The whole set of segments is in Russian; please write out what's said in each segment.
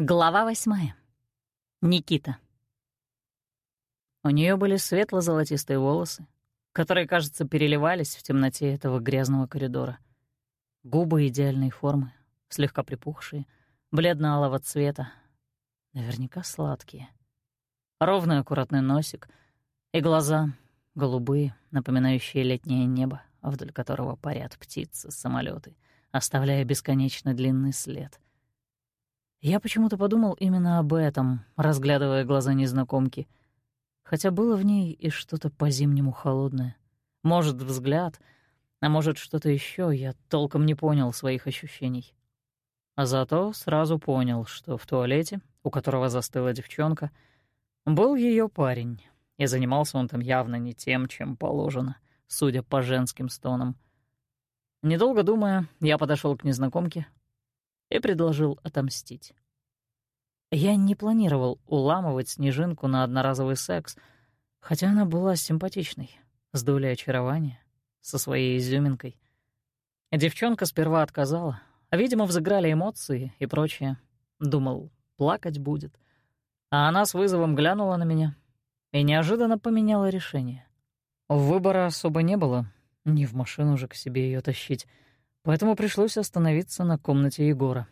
Глава восьмая. Никита. У нее были светло-золотистые волосы, которые, кажется, переливались в темноте этого грязного коридора. Губы идеальной формы, слегка припухшие, бледно-алого цвета, наверняка сладкие. Ровный аккуратный носик и глаза голубые, напоминающие летнее небо, вдоль которого парят птицы, самолеты, оставляя бесконечно длинный след — я почему-то подумал именно об этом, разглядывая глаза незнакомки. Хотя было в ней и что-то по-зимнему холодное. Может, взгляд, а может, что-то еще. я толком не понял своих ощущений. А зато сразу понял, что в туалете, у которого застыла девчонка, был ее парень, и занимался он там явно не тем, чем положено, судя по женским стонам. Недолго думая, я подошел к незнакомке, и предложил отомстить. Я не планировал уламывать Снежинку на одноразовый секс, хотя она была симпатичной, с долей очарования, со своей изюминкой. Девчонка сперва отказала, а, видимо, взыграли эмоции и прочее. Думал, плакать будет. А она с вызовом глянула на меня и неожиданно поменяла решение. Выбора особо не было, не в машину же к себе ее тащить — поэтому пришлось остановиться на комнате Егора.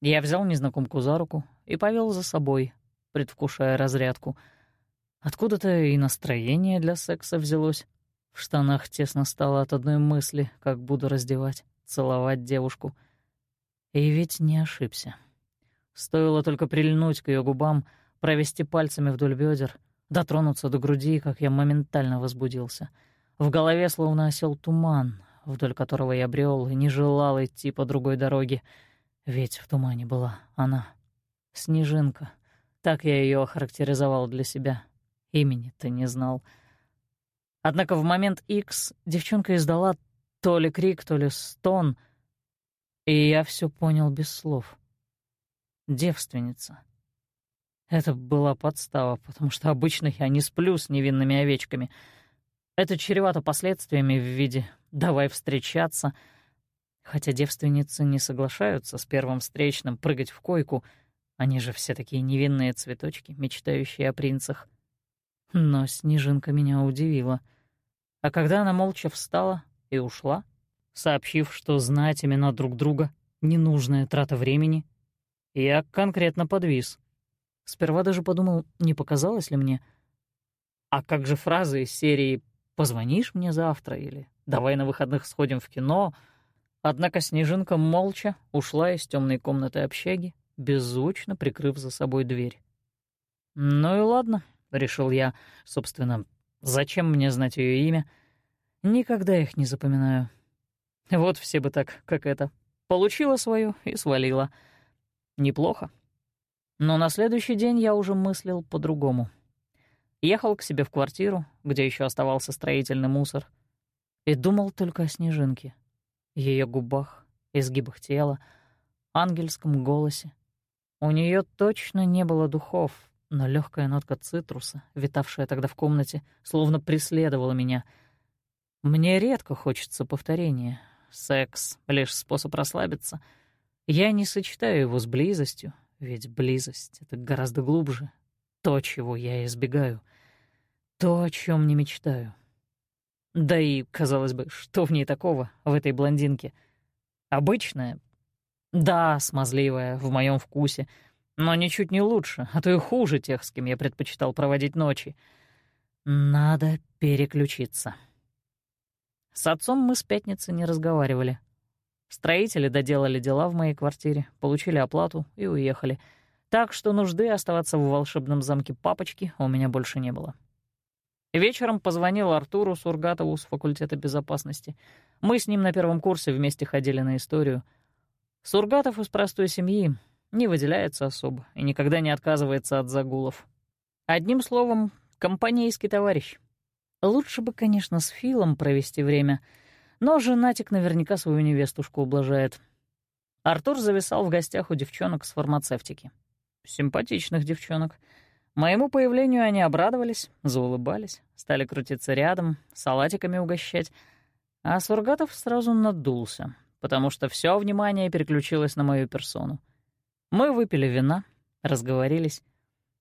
Я взял незнакомку за руку и повел за собой, предвкушая разрядку. Откуда-то и настроение для секса взялось. В штанах тесно стало от одной мысли, как буду раздевать, целовать девушку. И ведь не ошибся. Стоило только прильнуть к ее губам, провести пальцами вдоль бедер, дотронуться до груди, как я моментально возбудился. В голове словно осел туман, вдоль которого я брел и не желал идти по другой дороге, ведь в тумане была она. Снежинка. Так я ее охарактеризовал для себя. Имени-то не знал. Однако в момент X девчонка издала то ли крик, то ли стон, и я все понял без слов. Девственница. Это была подстава, потому что обычно я не сплю с невинными овечками. Это чревато последствиями в виде давай встречаться. Хотя девственницы не соглашаются с первым встречным прыгать в койку, они же все такие невинные цветочки, мечтающие о принцах. Но Снежинка меня удивила. А когда она молча встала и ушла, сообщив, что знать имена друг друга — ненужная трата времени, я конкретно подвис. Сперва даже подумал, не показалось ли мне. А как же фразы из серии «Позвонишь мне завтра» или давай на выходных сходим в кино. Однако Снежинка молча ушла из темной комнаты общаги, беззвучно прикрыв за собой дверь. «Ну и ладно», — решил я. Собственно, зачем мне знать ее имя? Никогда их не запоминаю. Вот все бы так, как это. Получила свою и свалила. Неплохо. Но на следующий день я уже мыслил по-другому. Ехал к себе в квартиру, где еще оставался строительный мусор — и думал только о снежинке, ее губах, изгибах тела, ангельском голосе. У нее точно не было духов, но легкая нотка цитруса, витавшая тогда в комнате, словно преследовала меня. Мне редко хочется повторения. Секс — лишь способ расслабиться. Я не сочетаю его с близостью, ведь близость — это гораздо глубже. То, чего я избегаю. То, о чем не мечтаю. Да и, казалось бы, что в ней такого, в этой блондинке? Обычная? Да, смазливая, в моем вкусе, но ничуть не лучше, а то и хуже тех, с кем я предпочитал проводить ночи. Надо переключиться. С отцом мы с пятницы не разговаривали. Строители доделали дела в моей квартире, получили оплату и уехали. Так что нужды оставаться в волшебном замке папочки у меня больше не было. Вечером позвонил Артуру Сургатову с факультета безопасности. Мы с ним на первом курсе вместе ходили на историю. Сургатов из простой семьи не выделяется особо и никогда не отказывается от загулов. Одним словом, компанейский товарищ. Лучше бы, конечно, с Филом провести время, но женатик наверняка свою невестушку ублажает. Артур зависал в гостях у девчонок с фармацевтики. Симпатичных девчонок — Моему появлению они обрадовались, заулыбались, стали крутиться рядом, салатиками угощать, а Сургатов сразу надулся, потому что все внимание переключилось на мою персону. Мы выпили вина, разговорились.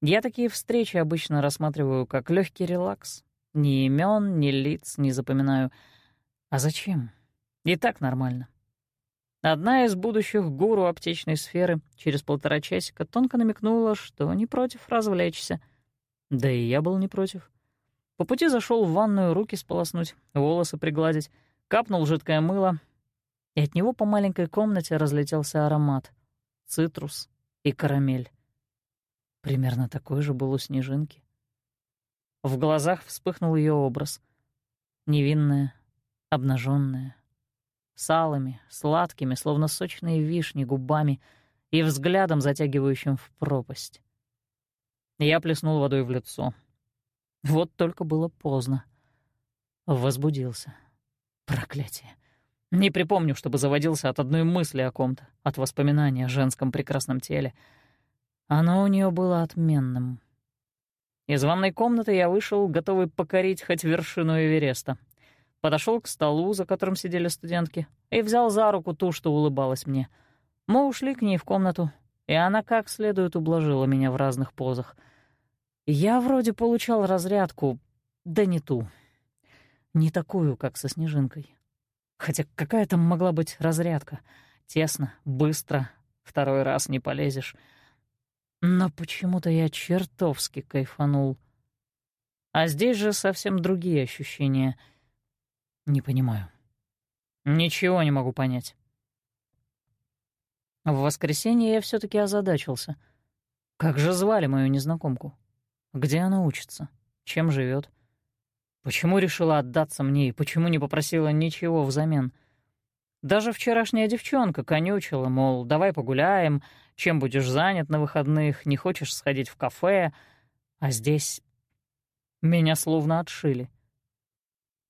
Я такие встречи обычно рассматриваю как легкий релакс. Ни имен, ни лиц не запоминаю. А зачем? И так нормально. Одна из будущих гуру аптечной сферы через полтора часика тонко намекнула, что не против развлечься. Да и я был не против. По пути зашел в ванную руки сполоснуть, волосы пригладить, капнул жидкое мыло, и от него по маленькой комнате разлетелся аромат — цитрус и карамель. Примерно такой же был у снежинки. В глазах вспыхнул ее образ. Невинная, обнаженная, с алыми, сладкими, словно сочные вишни, губами и взглядом, затягивающим в пропасть. Я плеснул водой в лицо. Вот только было поздно. Возбудился. Проклятие. Не припомню, чтобы заводился от одной мысли о ком-то, от воспоминания о женском прекрасном теле. Оно у нее было отменным. Из ванной комнаты я вышел, готовый покорить хоть вершину Эвереста — подошел к столу, за которым сидели студентки, и взял за руку ту, что улыбалась мне. Мы ушли к ней в комнату, и она как следует ублажила меня в разных позах. Я вроде получал разрядку, да не ту. Не такую, как со Снежинкой. Хотя какая там могла быть разрядка? Тесно, быстро, второй раз не полезешь. Но почему-то я чертовски кайфанул. А здесь же совсем другие ощущения — не понимаю. Ничего не могу понять. В воскресенье я все таки озадачился. Как же звали мою незнакомку? Где она учится? Чем живет? Почему решила отдаться мне и почему не попросила ничего взамен? Даже вчерашняя девчонка конючила, мол, давай погуляем, чем будешь занят на выходных, не хочешь сходить в кафе, а здесь меня словно отшили.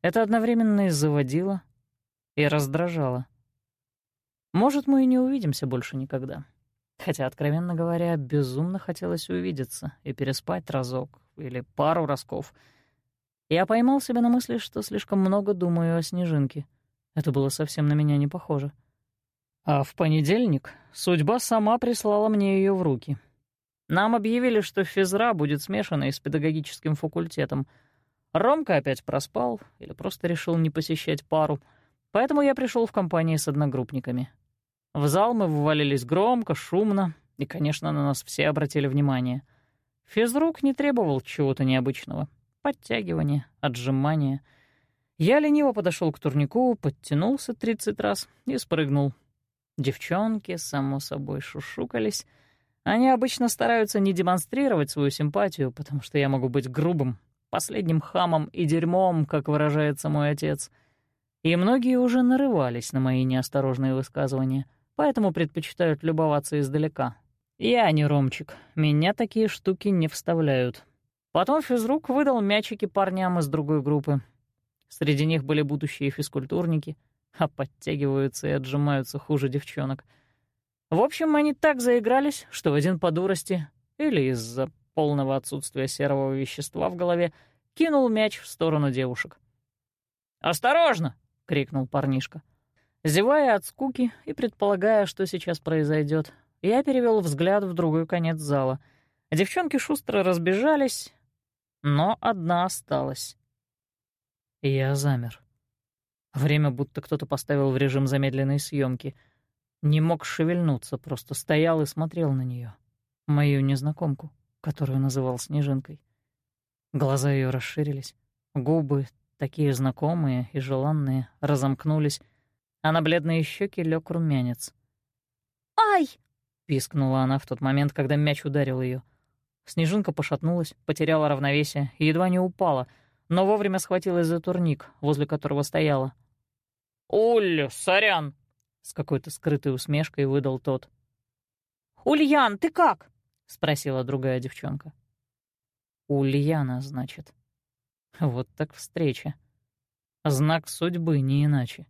Это одновременно и заводило, и раздражало. Может, мы и не увидимся больше никогда. Хотя, откровенно говоря, безумно хотелось увидеться и переспать разок или пару разков. Я поймал себя на мысли, что слишком много думаю о снежинке. Это было совсем на меня не похоже. А в понедельник судьба сама прислала мне ее в руки. Нам объявили, что физра будет смешанной с педагогическим факультетом — Ромка опять проспал или просто решил не посещать пару, поэтому я пришел в компании с одногруппниками. В зал мы ввалились громко, шумно, и, конечно, на нас все обратили внимание. Физрук не требовал чего-то необычного. Подтягивания, отжимания. Я лениво подошел к турнику, подтянулся 30 раз и спрыгнул. Девчонки, само собой, шушукались. Они обычно стараются не демонстрировать свою симпатию, потому что я могу быть грубым, последним хамом и дерьмом, как выражается мой отец. И многие уже нарывались на мои неосторожные высказывания, поэтому предпочитают любоваться издалека. Я не Ромчик, меня такие штуки не вставляют. Потом физрук выдал мячики парням из другой группы. Среди них были будущие физкультурники, а подтягиваются и отжимаются хуже девчонок. В общем, они так заигрались, что в один по дурости или из-за полного отсутствия серого вещества в голове, кинул мяч в сторону девушек. «Осторожно!» — крикнул парнишка. Зевая от скуки и предполагая, что сейчас произойдет, я перевел взгляд в другой конец зала. Девчонки шустро разбежались, но одна осталась. Я замер. Время будто кто-то поставил в режим замедленной съемки. Не мог шевельнуться, просто стоял и смотрел на нее, мою незнакомку которую называл Снежинкой. Глаза ее расширились, губы, такие знакомые и желанные, разомкнулись, а на бледные щеки лег румянец. «Ай!» — пискнула она в тот момент, когда мяч ударил ее. Снежинка пошатнулась, потеряла равновесие и едва не упала, но вовремя схватилась за турник, возле которого стояла. «Уль, сорян!» — с какой-то скрытой усмешкой выдал тот. «Ульян, ты как?» — спросила другая девчонка. «Ульяна, значит. Вот так встреча. Знак судьбы, не иначе.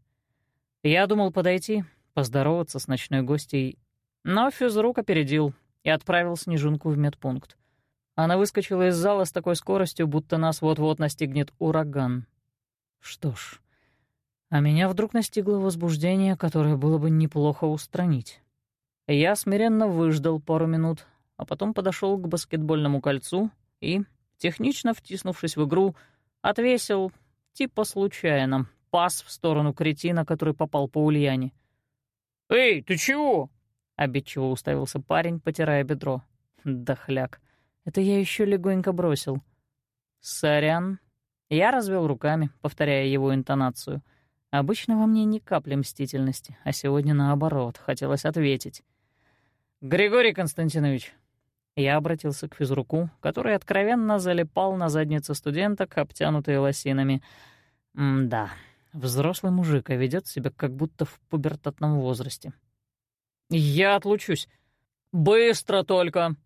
Я думал подойти, поздороваться с ночной гостьей, но физрук опередил и отправил Снежинку в медпункт. Она выскочила из зала с такой скоростью, будто нас вот-вот настигнет ураган. Что ж, а меня вдруг настигло возбуждение, которое было бы неплохо устранить. Я смиренно выждал пару минут, а потом подошел к баскетбольному кольцу и, технично втиснувшись в игру, отвесил, типа случайно, пас в сторону кретина, который попал по Ульяне. «Эй, ты чего?» — обидчиво уставился парень, потирая бедро. «Дохляк. Это я еще легонько бросил». «Сорян». Я развел руками, повторяя его интонацию. Обычно во мне ни капли мстительности, а сегодня наоборот, хотелось ответить. «Григорий Константинович!» Я обратился к физруку, который откровенно залипал на заднице студенток, обтянутые лосинами. М-да, взрослый мужик, а ведет себя как будто в пубертатном возрасте. «Я отлучусь. Быстро только!»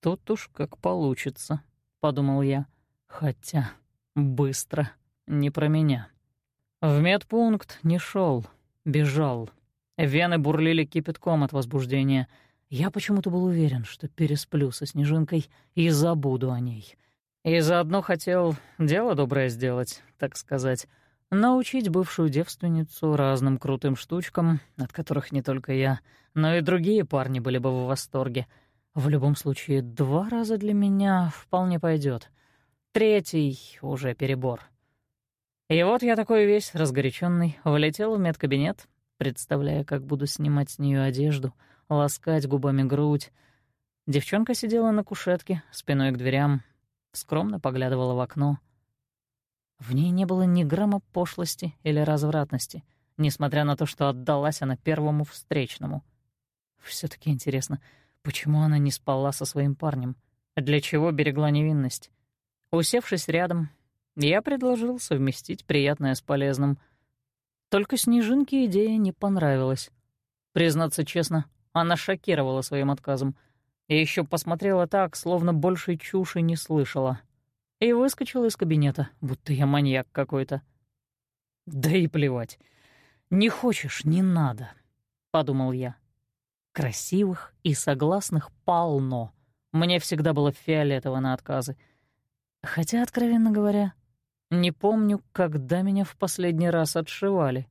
«Тут уж как получится», — подумал я. «Хотя быстро не про меня». В медпункт не шел, бежал. Вены бурлили кипятком от возбуждения. Я почему-то был уверен, что пересплю со Снежинкой и забуду о ней. И заодно хотел дело доброе сделать, так сказать. Научить бывшую девственницу разным крутым штучкам, от которых не только я, но и другие парни были бы в восторге. В любом случае, два раза для меня вполне пойдет. Третий — уже перебор. И вот я такой весь разгоряченный влетел в медкабинет, представляя, как буду снимать с нее одежду, ласкать губами грудь. Девчонка сидела на кушетке, спиной к дверям, скромно поглядывала в окно. В ней не было ни грамма пошлости или развратности, несмотря на то, что отдалась она первому встречному. все таки интересно, почему она не спала со своим парнем? Для чего берегла невинность? Усевшись рядом, я предложил совместить приятное с полезным — только Снежинке идея не понравилась. Признаться честно, она шокировала своим отказом. И еще посмотрела так, словно большей чуши не слышала. И выскочила из кабинета, будто я маньяк какой-то. «Да и плевать. Не хочешь — не надо», — подумал я. Красивых и согласных полно. Мне всегда было фиолетово на отказы. Хотя, откровенно говоря, не помню, когда меня в последний раз отшивали.